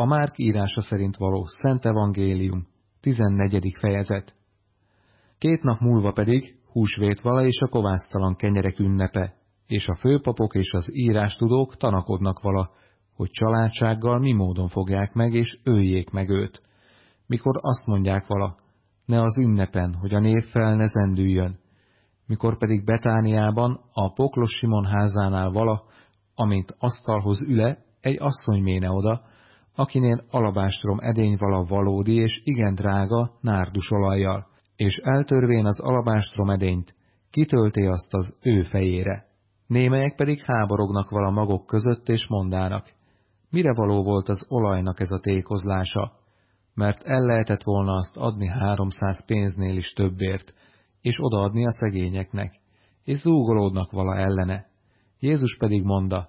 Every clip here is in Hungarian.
A Márk írása szerint való Szent Evangélium, 14. fejezet. Két nap múlva pedig húsvétvala és a kovásztalan kenyerek ünnepe, és a főpapok és az írástudók tanakodnak vala, hogy családsággal mi módon fogják meg, és öljék meg őt. Mikor azt mondják vala, ne az ünnepen, hogy a név fel ne zendüljön. Mikor pedig Betániában, a poklos Simon házánál vala, amint asztalhoz üle, egy asszony méne oda, akinél alabástrom edény vala valódi és igen drága nárdusolajjal, és eltörvén az alabástrom edényt, kitölté azt az ő fejére. Némelyek pedig háborognak vala magok között, és mondának, mire való volt az olajnak ez a tékozlása, mert el lehetett volna azt adni háromszáz pénznél is többért, és odaadni a szegényeknek, és zúgolódnak vala ellene. Jézus pedig mondta,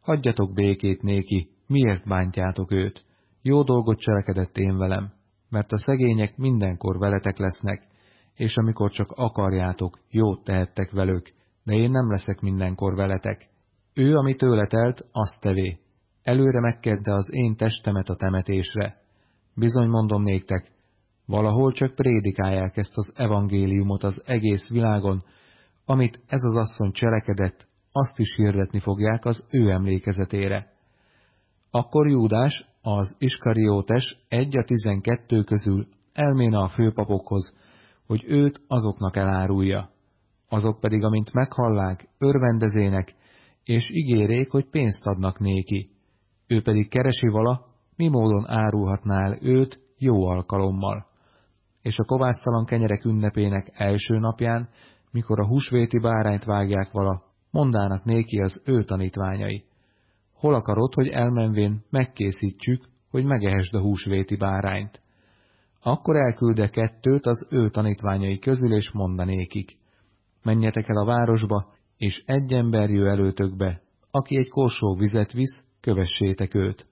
hagyjatok békét néki, miért bántjátok őt? Jó dolgot cselekedett én velem, mert a szegények mindenkor veletek lesznek, és amikor csak akarjátok, jót tehettek velük, de én nem leszek mindenkor veletek. Ő, ami tőle telt, azt tevé. Előre megkedde az én testemet a temetésre. Bizony mondom néktek, valahol csak prédikálják ezt az evangéliumot az egész világon, amit ez az asszony cselekedett, azt is hirdetni fogják az ő emlékezetére. Akkor Júdás, az Iskariótes egy a tizenkettő közül elméne a főpapokhoz, hogy őt azoknak elárulja. Azok pedig, amint meghallák, örvendezének, és ígérék, hogy pénzt adnak néki. Ő pedig keresi vala, mi módon árulhatnál őt jó alkalommal. És a kovásztalan kenyerek ünnepének első napján, mikor a húsvéti bárányt vágják vala, mondának néki az ő tanítványai. Hol akarod, hogy elmenvén megkészítsük, hogy megehesd a húsvéti bárányt? Akkor elkülde kettőt az ő tanítványai közül, és mondanékik. Menjetek el a városba, és egy ember jő előtökbe, aki egy korsó vizet visz, kövessétek őt.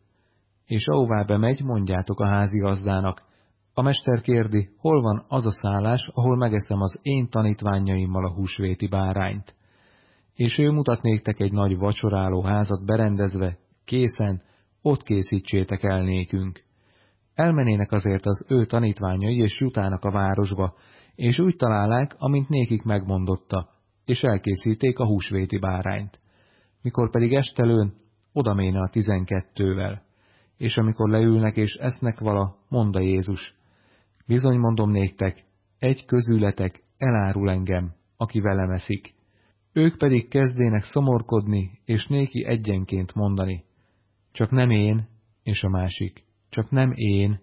És ahová bemegy, mondjátok a házigazdának. A mester kérdi, hol van az a szállás, ahol megeszem az én tanítványaimmal a húsvéti bárányt és ő mutat néktek egy nagy vacsoráló házat berendezve, készen, ott készítsétek el nékünk. Elmenének azért az ő tanítványai, és jutának a városba, és úgy találják, amint nékik megmondotta, és elkészíték a húsvéti bárányt. Mikor pedig estelőn, odaméne a tizenkettővel. És amikor leülnek és esznek vala, mondta Jézus, bizony mondom néktek, egy közületek elárul engem, aki velem eszik. Ők pedig kezdének szomorkodni, és néki egyenként mondani. Csak nem én, és a másik. Csak nem én.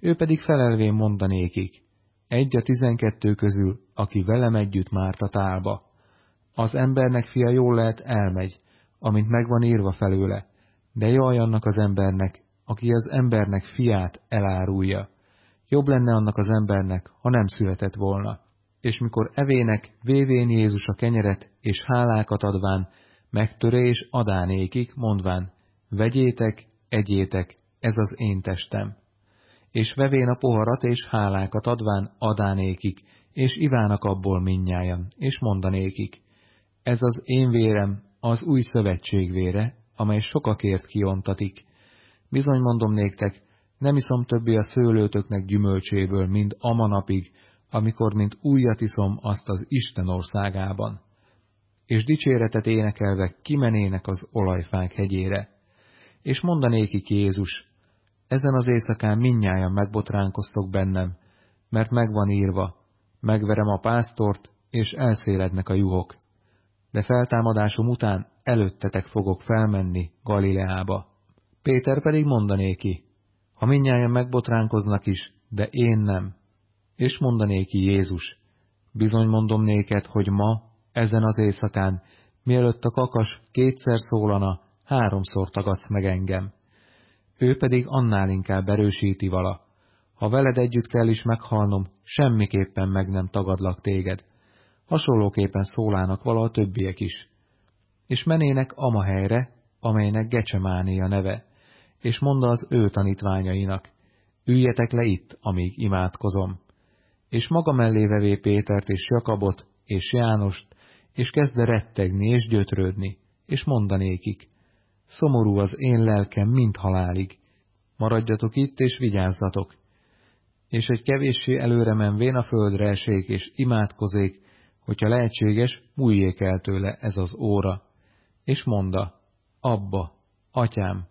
Ő pedig felelvén mondanékik. Egy a tizenkettő közül, aki velem együtt márt a tálba. Az embernek fia jól lehet elmegy, amint megvan írva felőle, de jaj annak az embernek, aki az embernek fiát elárulja. Jobb lenne annak az embernek, ha nem született volna és mikor evének vévén Jézus a kenyeret, és hálákat adván, megtöre és adánékik, mondván, vegyétek, egyétek, ez az én testem. És vevén a poharat és hálákat adván adánékik, és ivának abból minnyájan, és mondanékik, ez az én vérem, az új szövetség vére, amely sokakért kiontatik. Bizony mondom néktek, nem iszom többé a szőlőtöknek gyümölcséből, mint a manapig, amikor mint újat iszom azt az Isten országában, és dicséretet énekelve kimenének az olajfák hegyére. És mondanéki Jézus, ezen az éjszakán minnyáján megbotránkoztok bennem, mert megvan írva, megverem a pásztort, és elszélednek a juhok. De feltámadásom után előttetek fogok felmenni Galileába. Péter pedig mondanéki, ha minnyáján megbotránkoznak is, de én nem, és mondanéki Jézus, bizony mondom néked, hogy ma, ezen az éjszakán, mielőtt a kakas kétszer szólana, háromszor tagadsz meg engem. Ő pedig annál inkább erősíti vala. Ha veled együtt kell is meghalnom, semmiképpen meg nem tagadlak téged. Hasonlóképpen szólának vala a többiek is. És menének ama helyre, amelynek Gecsemáné neve, és mondta az ő tanítványainak, üljetek le itt, amíg imádkozom és maga mellé vevé Pétert és Jakabot és Jánost, és kezdte rettegni és gyötrődni, és mondanékik, szomorú az én lelkem, mint halálig. maradjatok itt és vigyázzatok. És egy kevéssé előre menvén a földre esék és imádkozék, hogyha lehetséges, múljék el tőle ez az óra. És monda, abba, atyám,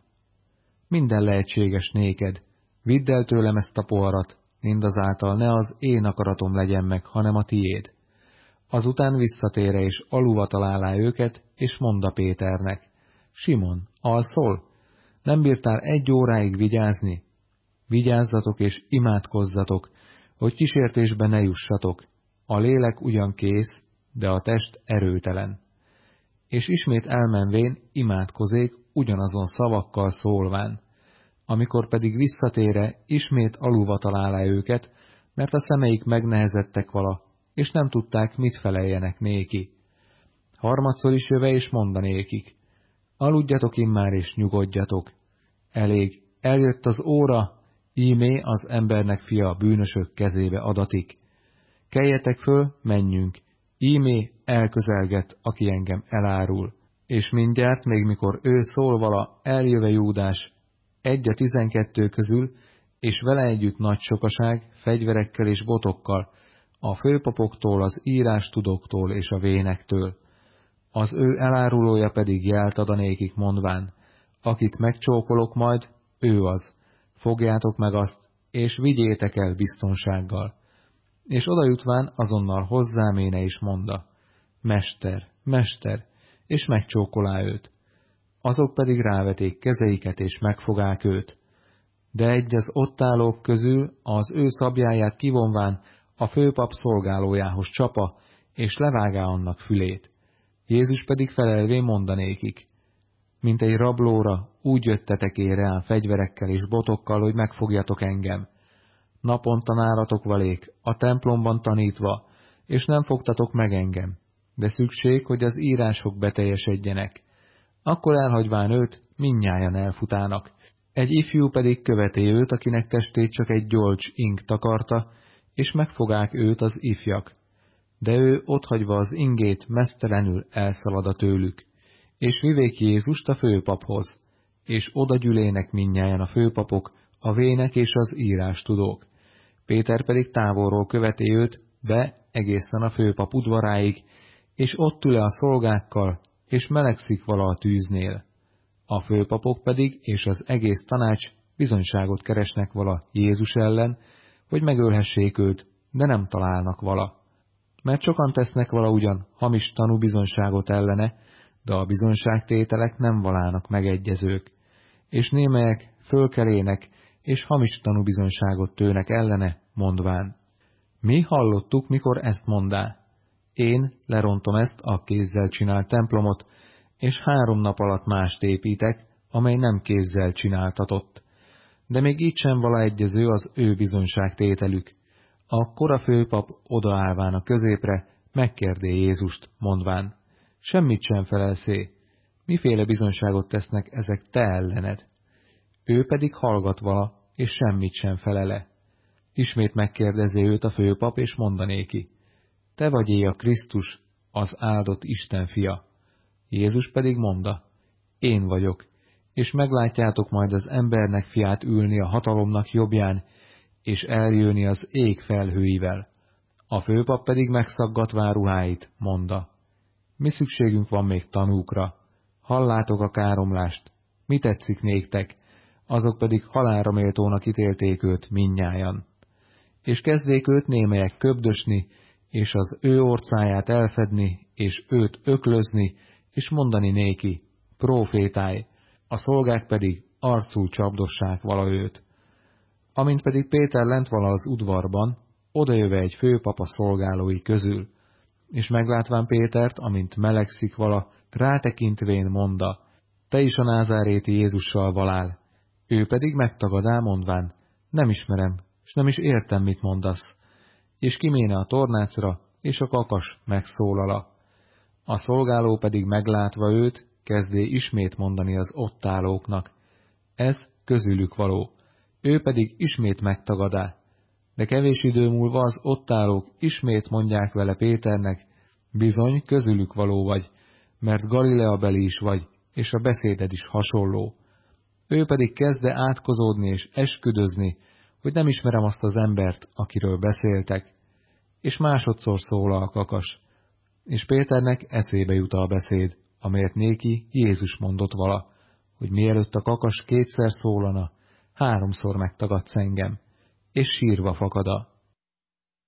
minden lehetséges néked, vidd el tőlem ezt a poharat, mindazáltal ne az én akaratom legyen meg, hanem a tiéd. Azután visszatére és aluva találá őket, és monda Péternek, Simon, alszol? Nem bírtál egy óráig vigyázni? Vigyázzatok és imádkozzatok, hogy kísértésbe ne jussatok. A lélek ugyan kész, de a test erőtelen. És ismét elmenvén imádkozék ugyanazon szavakkal szólván. Amikor pedig visszatére, ismét aluva találá őket, mert a szemeik megnehezettek vala, és nem tudták, mit feleljenek néki. Harmadszor is jöve és mondanékik, aludjatok immár és nyugodjatok. Elég, eljött az óra, ímé az embernek fia a bűnösök kezébe adatik. Keljetek föl, menjünk, ímé elközelget, aki engem elárul. És mindjárt, még mikor ő szól vala, eljöve Júdás, egy a tizenkettő közül, és vele együtt nagy sokaság, fegyverekkel és botokkal, a főpapoktól, az írás tudoktól és a vénektől. Az ő elárulója pedig jelt adanékik mondván, akit megcsókolok majd, ő az, fogjátok meg azt, és vigyétek el biztonsággal. És odajutván azonnal hozzáméne is monda, Mester, Mester, és megcsókolá őt. Azok pedig ráveték kezeiket, és megfogák őt. De egy az ott állók közül az ő szabjáját kivonván a főpap szolgálójához csapa, és levágá annak fülét. Jézus pedig felelvén mondanékik, mint egy rablóra, úgy jöttetek én rá fegyverekkel és botokkal, hogy megfogjatok engem. Naponta nálatok valék, a templomban tanítva, és nem fogtatok meg engem, de szükség, hogy az írások beteljesedjenek. Akkor elhagyván őt, minnyájan elfutának. Egy ifjú pedig követé őt, akinek testét csak egy gyolcs ing takarta, és megfogák őt az ifjak. De ő otthagyva az ingét mesztelenül elszalad a tőlük, és vivék Jézust a főpaphoz, és oda gyülének minnyáján a főpapok, a vének és az írás tudók. Péter pedig távolról követi őt be egészen a főpap udvaráig, és ott ül a szolgákkal, és melegszik vala a tűznél. A főpapok pedig és az egész tanács bizonyságot keresnek vala Jézus ellen, hogy megölhessék őt, de nem találnak vala. Mert sokan tesznek vala ugyan hamis tanúbizonyságot ellene, de a bizonyságtételek nem valának megegyezők, és némelyek fölkelének, és hamis tanúbizonyságot tőnek ellene, mondván. Mi hallottuk, mikor ezt mondá. Én lerontom ezt a kézzel csinált templomot, és három nap alatt mást építek, amely nem kézzel csináltatott. De még így sem vala egyező az ő bizonyságtételük. Akkor a főpap odaállván a középre megkérdé Jézust, mondván, semmit sem felelszé, miféle bizonyságot tesznek ezek te ellened? Ő pedig hallgat vala, és semmit sem felele. Ismét megkérdezi őt a főpap, és mondanéki, te vagy éj a Krisztus, az áldott Isten fia. Jézus pedig monda, én vagyok, és meglátjátok majd az embernek fiát ülni a hatalomnak jobbján, és eljönni az ég felhőivel. A főpap pedig megszaggatvá ruháit, monda, mi szükségünk van még tanúkra? Hallátok a káromlást, mi tetszik néktek, azok pedig halálra méltónak ítélték őt minnyájan. És kezdék őt némelyek köbdösni, és az ő orcáját elfedni, és őt öklözni, és mondani néki, profétáj, a szolgák pedig arcul csapdossák vala őt. Amint pedig Péter lent vala az udvarban, odajöve egy főpap a szolgálói közül, és meglátván Pétert, amint melegszik vala, rátekintvén monda, te is a názáréti Jézussal valál. Ő pedig megtagadá mondván, nem ismerem, és nem is értem, mit mondasz. És kiméne a tornácra, és a kakas megszólala. A szolgáló pedig meglátva őt, kezdé ismét mondani az ott állóknak. Ez közülük való. Ő pedig ismét megtagadá, de kevés idő múlva az ott állók ismét mondják vele Péternek, bizony közülük való vagy, mert Galilea beli is vagy, és a beszéded is hasonló. Ő pedig kezde átkozódni és esküdözni, hogy nem ismerem azt az embert, akiről beszéltek, és másodszor szól a kakas, és Péternek eszébe jut a beszéd, amelyet néki Jézus mondott vala, hogy mielőtt a kakas kétszer szólana, háromszor megtagadsz engem, és sírva fakada.